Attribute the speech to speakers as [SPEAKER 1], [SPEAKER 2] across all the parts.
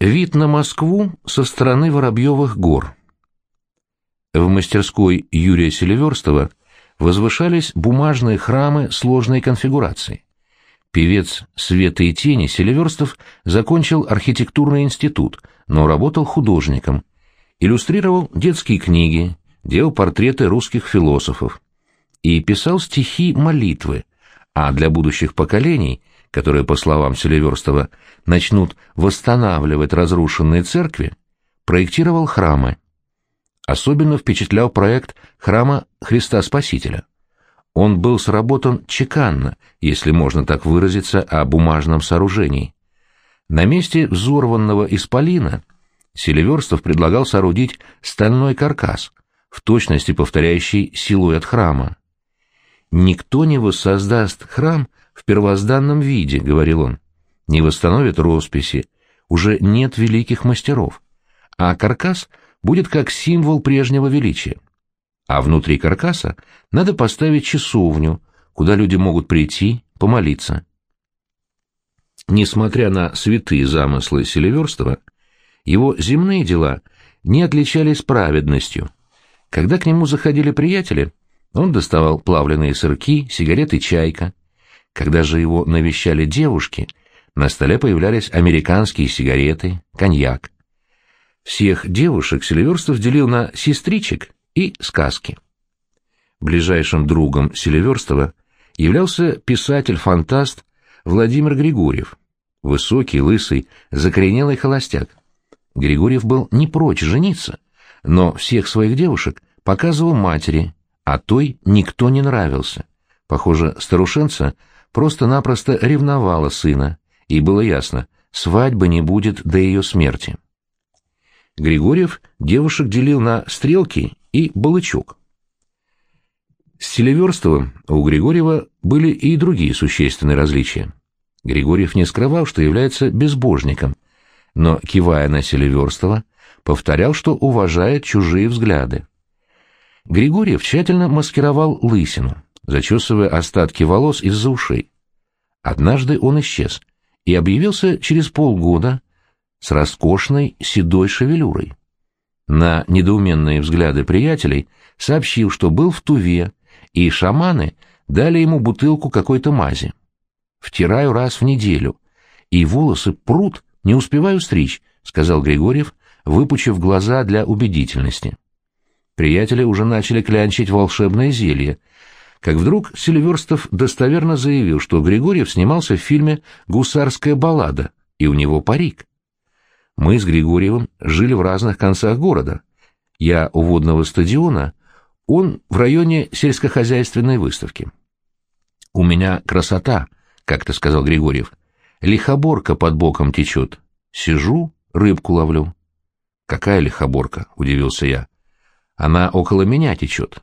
[SPEAKER 1] Вид на Москву со стороны Воробьевых гор. В мастерской Юрия Селиверстова возвышались бумажные храмы сложной конфигурации. Певец «Света и тени» Селиверстов закончил архитектурный институт, но работал художником. Иллюстрировал детские книги, делал портреты русских философов и писал стихи-молитвы, а для будущих поколений – которые, по словам Селиверстова, начнут восстанавливать разрушенные церкви, проектировал храмы. Особенно впечатлял проект храма Христа Спасителя. Он был сработан чеканно, если можно так выразиться о бумажном сооружении. На месте взорванного исполина Селиверстов предлагал соорудить стальной каркас, в точности повторяющий силуэт храма. Никто не воссоздаст храм в первозданном виде, — говорил он. Не восстановит росписи, уже нет великих мастеров, а каркас будет как символ прежнего величия. А внутри каркаса надо поставить часовню, куда люди могут прийти, помолиться. Несмотря на святые замыслы Селиверстова, его земные дела не отличались праведностью. Когда к нему заходили приятели, он доставал плавленые сырки, сигареты «Чайка», когда же его навещали девушки, на столе появлялись американские сигареты, коньяк. Всех девушек Селиверстов делил на сестричек и сказки. Ближайшим другом Селиверстова являлся писатель-фантаст Владимир Григорьев, высокий, лысый, закоренелый холостяк. Григорьев был не прочь жениться, но всех своих девушек показывал матери, а той никто не нравился. Похоже, старушенца — просто-напросто ревновала сына, и было ясно, свадьбы не будет до ее смерти. Григорьев девушек делил на стрелки и балычок. С Селиверстовым у Григорьева были и другие существенные различия. Григорьев не скрывал, что является безбожником, но, кивая на Селиверстова, повторял, что уважает чужие взгляды. Григорьев тщательно маскировал лысину зачесывая остатки волос из-за ушей. Однажды он исчез и объявился через полгода с роскошной седой шевелюрой. На недоуменные взгляды приятелей сообщил, что был в Туве, и шаманы дали ему бутылку какой-то мази. «Втираю раз в неделю, и волосы прут, не успеваю стричь», — сказал Григорьев, выпучив глаза для убедительности. Приятели уже начали клянчить волшебное зелье — как вдруг Сильверстов достоверно заявил, что Григорьев снимался в фильме «Гусарская баллада», и у него парик. Мы с Григорьевым жили в разных концах города. Я у водного стадиона, он в районе сельскохозяйственной выставки. «У меня красота», — как-то сказал Григорьев. «Лихоборка под боком течет. Сижу, рыбку ловлю». «Какая лихоборка?» — удивился я. «Она около меня течет».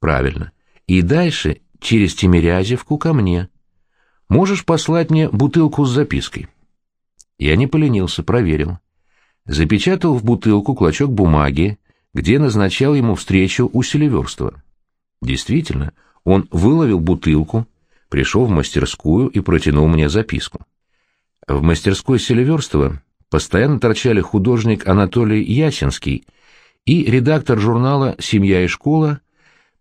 [SPEAKER 1] «Правильно и дальше через Тимирязевку ко мне. Можешь послать мне бутылку с запиской?» Я не поленился, проверил. Запечатал в бутылку клочок бумаги, где назначал ему встречу у Селиверстова. Действительно, он выловил бутылку, пришел в мастерскую и протянул мне записку. В мастерской Селиверстова постоянно торчали художник Анатолий Ясинский и редактор журнала «Семья и школа»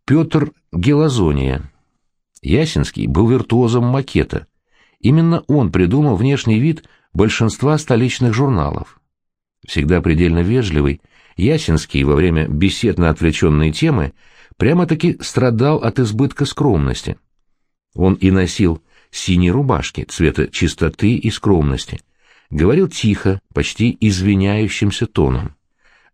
[SPEAKER 1] Петр Гелозония. Ясинский был виртуозом макета. Именно он придумал внешний вид большинства столичных журналов. Всегда предельно вежливый, Ясинский во время бесед на отвлеченные темы прямо-таки страдал от избытка скромности. Он и носил синие рубашки цвета чистоты и скромности. Говорил тихо, почти извиняющимся тоном.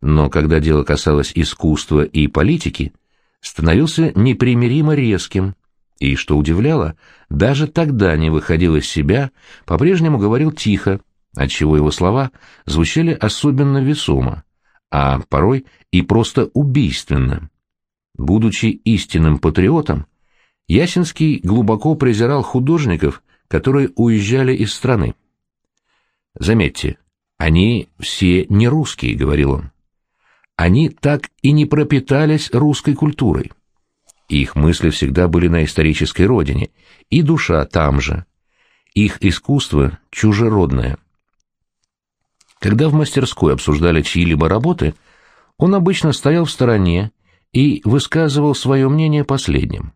[SPEAKER 1] Но когда дело касалось искусства и политики – становился непримиримо резким, и, что удивляло, даже тогда не выходил из себя, по-прежнему говорил тихо, отчего его слова звучали особенно весомо, а порой и просто убийственно. Будучи истинным патриотом, Ясинский глубоко презирал художников, которые уезжали из страны. «Заметьте, они все не русские», — говорил он они так и не пропитались русской культурой. Их мысли всегда были на исторической родине, и душа там же. Их искусство чужеродное. Когда в мастерской обсуждали чьи-либо работы, он обычно стоял в стороне и высказывал свое мнение последним.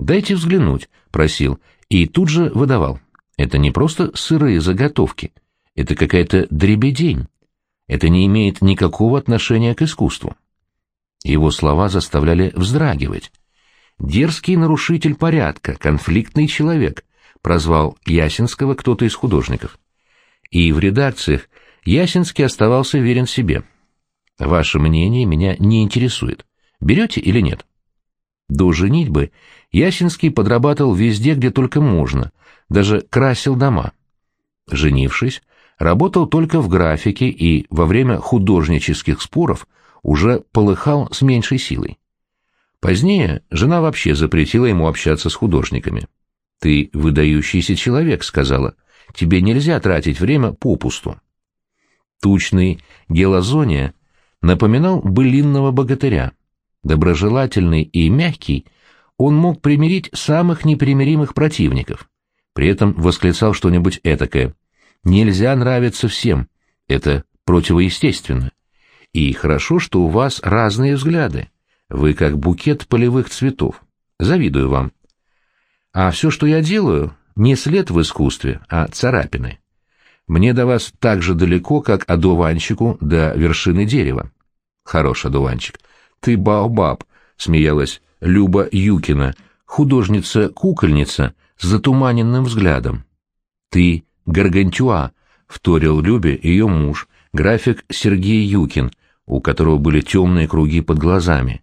[SPEAKER 1] «Дайте взглянуть», — просил, и тут же выдавал. «Это не просто сырые заготовки, это какая-то дребедень. Это не имеет никакого отношения к искусству». Его слова заставляли вздрагивать. «Дерзкий нарушитель порядка, конфликтный человек», — прозвал Ясинского кто-то из художников. И в редакциях Ясинский оставался верен себе. «Ваше мнение меня не интересует. Берете или нет?» До женитьбы Ясинский подрабатывал везде, где только можно, даже красил дома. Женившись, работал только в графике и во время художнических споров уже полыхал с меньшей силой. Позднее жена вообще запретила ему общаться с художниками. «Ты выдающийся человек», — сказала, — «тебе нельзя тратить время попусту». Тучный Гелозония напоминал былинного богатыря. Доброжелательный и мягкий, он мог примирить самых непримиримых противников. При этом восклицал что-нибудь этакое. «Нельзя нравиться всем. Это противоестественно. И хорошо, что у вас разные взгляды. Вы как букет полевых цветов. Завидую вам. А все, что я делаю, не след в искусстве, а царапины. Мне до вас так же далеко, как одуванчику до вершины дерева. Хорош одуванчик. Ты баобаб, смеялась Люба Юкина, художница-кукольница с затуманенным взглядом. Ты гаргантюа, вторил Любе ее муж, график Сергей Юкин, у которого были темные круги под глазами.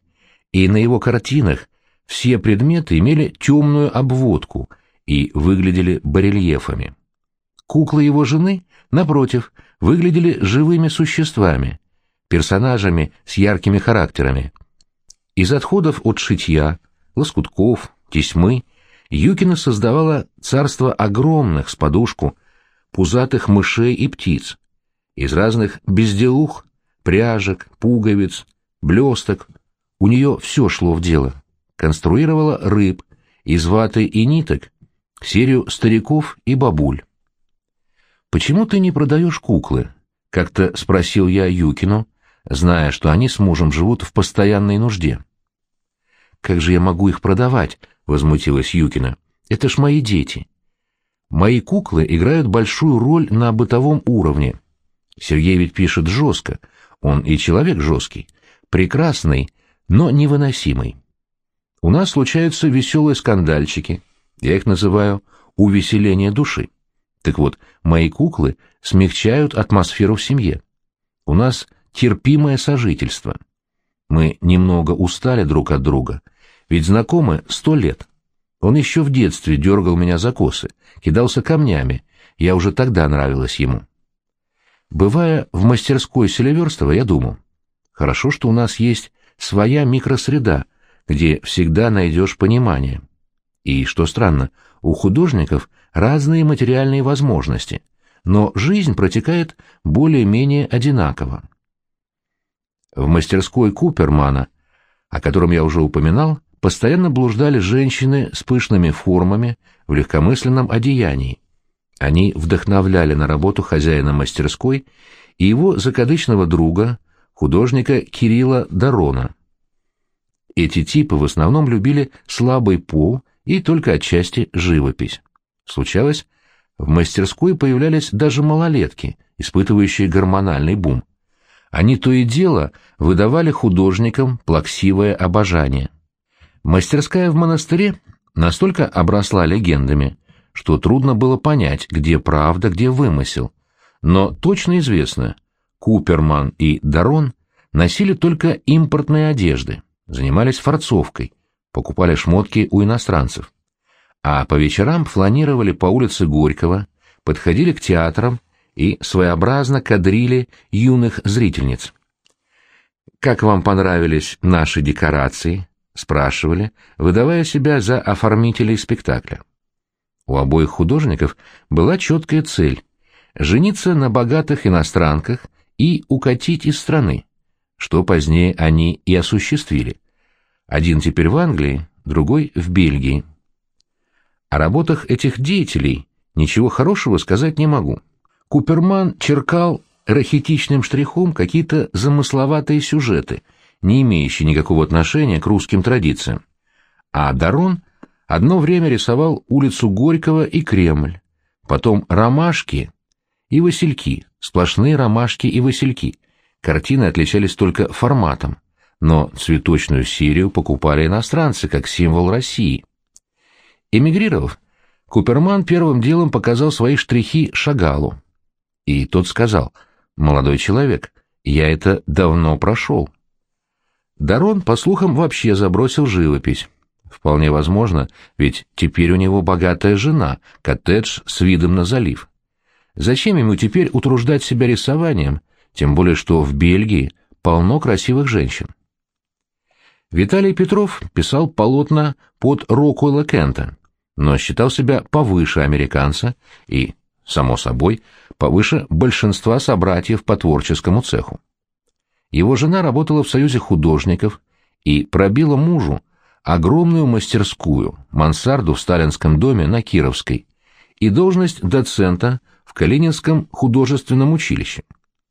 [SPEAKER 1] И на его картинах все предметы имели темную обводку и выглядели барельефами. Куклы его жены, напротив, выглядели живыми существами, персонажами с яркими характерами. Из отходов от шитья, лоскутков, тесьмы Юкина создавала царство огромных с подушку, пузатых мышей и птиц. Из разных безделух, пряжек, пуговиц, блесток у нее все шло в дело. Конструировала рыб из ваты и ниток, серию стариков и бабуль. «Почему ты не продаешь куклы?» — как-то спросил я Юкину, зная, что они с мужем живут в постоянной нужде. «Как же я могу их продавать?» — возмутилась Юкина. «Это ж мои дети. Мои куклы играют большую роль на бытовом уровне. Сергей ведь пишет жестко, он и человек жесткий, прекрасный, но невыносимый. У нас случаются веселые скандальчики, я их называю «увеселение души». Так вот, мои куклы смягчают атмосферу в семье. У нас терпимое сожительство. Мы немного устали друг от друга, ведь знакомы сто лет. Он еще в детстве дергал меня за косы, кидался камнями, я уже тогда нравилась ему. Бывая в мастерской Селиверстова, я думал, хорошо, что у нас есть своя микросреда, где всегда найдешь понимание. И, что странно, у художников разные материальные возможности, но жизнь протекает более-менее одинаково. В мастерской Купермана, о котором я уже упоминал, постоянно блуждали женщины с пышными формами в легкомысленном одеянии. Они вдохновляли на работу хозяина мастерской и его закадычного друга, художника Кирилла Дарона. Эти типы в основном любили слабый пол и только отчасти живопись. Случалось, в мастерской появлялись даже малолетки, испытывающие гормональный бум. Они то и дело выдавали художникам плаксивое обожание. Мастерская в монастыре настолько обросла легендами, что трудно было понять, где правда, где вымысел. Но точно известно, Куперман и Дарон носили только импортные одежды, занимались форцовкой, покупали шмотки у иностранцев. А по вечерам фланировали по улице Горького, подходили к театрам и своеобразно кадрили юных зрительниц. «Как вам понравились наши декорации?» — спрашивали, выдавая себя за оформителей спектакля. У обоих художников была четкая цель — жениться на богатых иностранках и укатить из страны, что позднее они и осуществили. Один теперь в Англии, другой в Бельгии. О работах этих деятелей ничего хорошего сказать не могу. Куперман черкал рахитичным штрихом какие-то замысловатые сюжеты, не имеющие никакого отношения к русским традициям. А Дарон одно время рисовал улицу Горького и Кремль, потом ромашки и васильки, сплошные ромашки и васильки. Картины отличались только форматом, но цветочную серию покупали иностранцы как символ России. Эмигрировав, Куперман первым делом показал свои штрихи Шагалу. И тот сказал, «Молодой человек, я это давно прошел». Дарон, по слухам, вообще забросил живопись. Вполне возможно, ведь теперь у него богатая жена, коттедж с видом на залив. Зачем ему теперь утруждать себя рисованием, тем более что в Бельгии полно красивых женщин? Виталий Петров писал полотна под Рокуэлла Кента, но считал себя повыше американца и, само собой, повыше большинства собратьев по творческому цеху. Его жена работала в Союзе художников и пробила мужу огромную мастерскую, мансарду в сталинском доме на Кировской и должность доцента в Калининском художественном училище.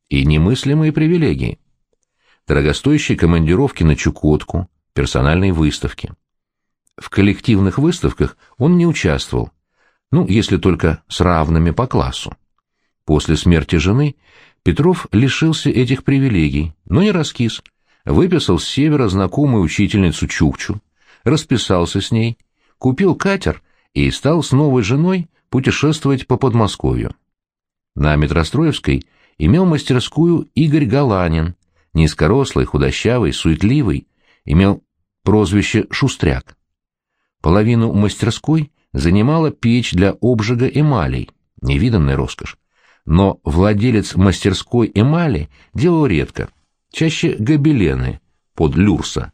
[SPEAKER 1] И немыслимые привилегии. Дорогостоящие командировки на Чукотку, персональные выставки. В коллективных выставках он не участвовал, ну, если только с равными по классу. После смерти жены Петров лишился этих привилегий, но не раскис, выписал с севера знакомую учительницу Чукчу, расписался с ней, купил катер и стал с новой женой путешествовать по Подмосковью. На Метростроевской имел мастерскую Игорь Галанин, низкорослый, худощавый, суетливый, имел прозвище «Шустряк». Половину мастерской занимала печь для обжига эмалей, невиданная роскошь. Но владелец мастерской эмали делал редко, чаще гобелены под люрса,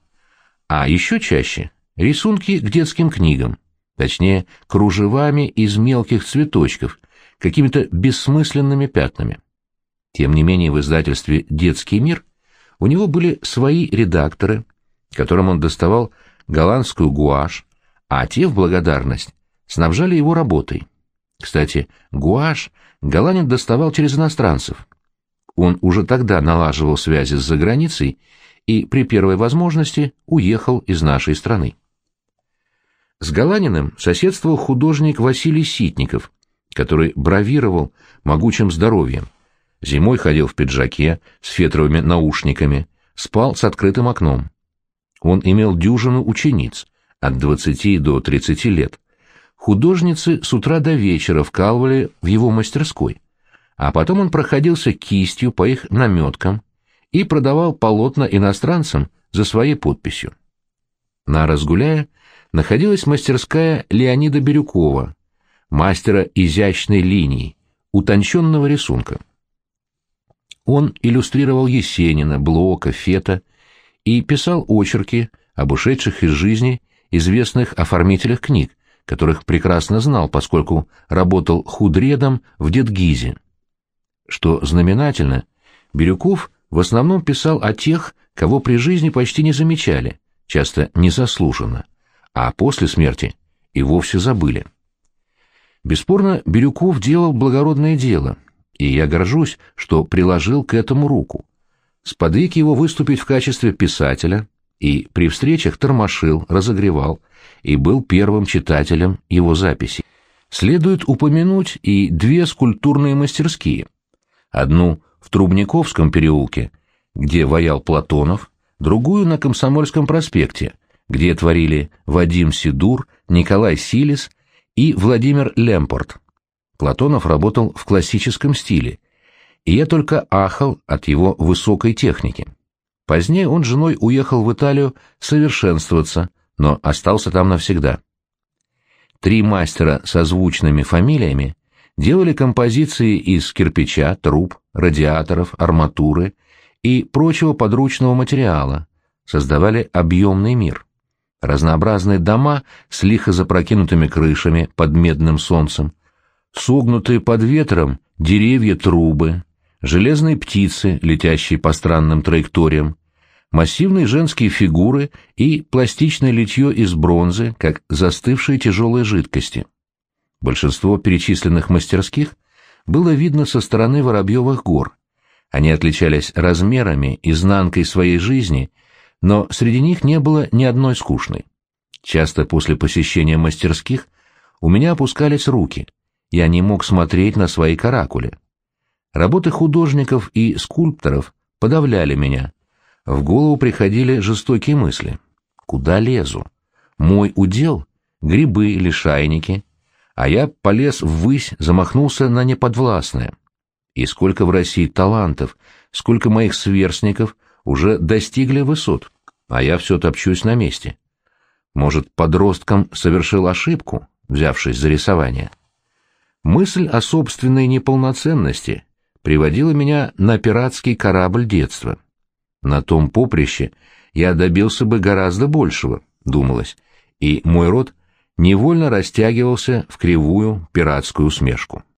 [SPEAKER 1] а еще чаще рисунки к детским книгам, точнее, кружевами из мелких цветочков, какими-то бессмысленными пятнами. Тем не менее, в издательстве «Детский мир» у него были свои редакторы, которым он доставал голландскую гуашь, а те в благодарность снабжали его работой. Кстати, гуашь Голландин доставал через иностранцев. Он уже тогда налаживал связи с заграницей и при первой возможности уехал из нашей страны. С Голаниным соседствовал художник Василий Ситников, который бравировал могучим здоровьем. Зимой ходил в пиджаке с фетровыми наушниками, спал с открытым окном. Он имел дюжину учениц, от 20 до 30 лет. Художницы с утра до вечера вкалывали в его мастерской, а потом он проходился кистью по их наметкам и продавал полотна иностранцам за своей подписью. На Разгуляя находилась мастерская Леонида Бирюкова, мастера изящной линии, утонченного рисунка. Он иллюстрировал Есенина, Блока, Фета и писал очерки об ушедших из жизни известных оформителях книг, которых прекрасно знал, поскольку работал худредом в Дедгизе. Что знаменательно, Бирюков в основном писал о тех, кого при жизни почти не замечали, часто незаслуженно, а после смерти и вовсе забыли. Бесспорно, Бирюков делал благородное дело, и я горжусь, что приложил к этому руку. Сподвиг его выступить в качестве писателя и при встречах тормошил, разогревал и был первым читателем его записей. Следует упомянуть и две скульптурные мастерские. Одну в Трубниковском переулке, где воял Платонов, другую на Комсомольском проспекте, где творили Вадим Сидур, Николай Силис и Владимир Лемпорт. Платонов работал в классическом стиле, и я только ахал от его высокой техники. Позднее он с женой уехал в Италию совершенствоваться, но остался там навсегда. Три мастера со звучными фамилиями делали композиции из кирпича, труб, радиаторов, арматуры и прочего подручного материала, создавали объемный мир разнообразные дома с лихо запрокинутыми крышами под медным солнцем, согнутые под ветром деревья-трубы, железные птицы, летящие по странным траекториям, массивные женские фигуры и пластичное литье из бронзы, как застывшие тяжелые жидкости. Большинство перечисленных мастерских было видно со стороны Воробьевых гор, Они отличались размерами, изнанкой своей жизни, но среди них не было ни одной скучной. Часто после посещения мастерских у меня опускались руки, я не мог смотреть на свои каракули. Работы художников и скульпторов подавляли меня. В голову приходили жестокие мысли. Куда лезу? Мой удел — грибы или шайники, а я полез ввысь, замахнулся на неподвластное. И сколько в России талантов, сколько моих сверстников уже достигли высот, а я все топчусь на месте. Может, подростком совершил ошибку, взявшись за рисование? Мысль о собственной неполноценности приводила меня на пиратский корабль детства. На том поприще я добился бы гораздо большего, думалось, и мой рот невольно растягивался в кривую пиратскую усмешку.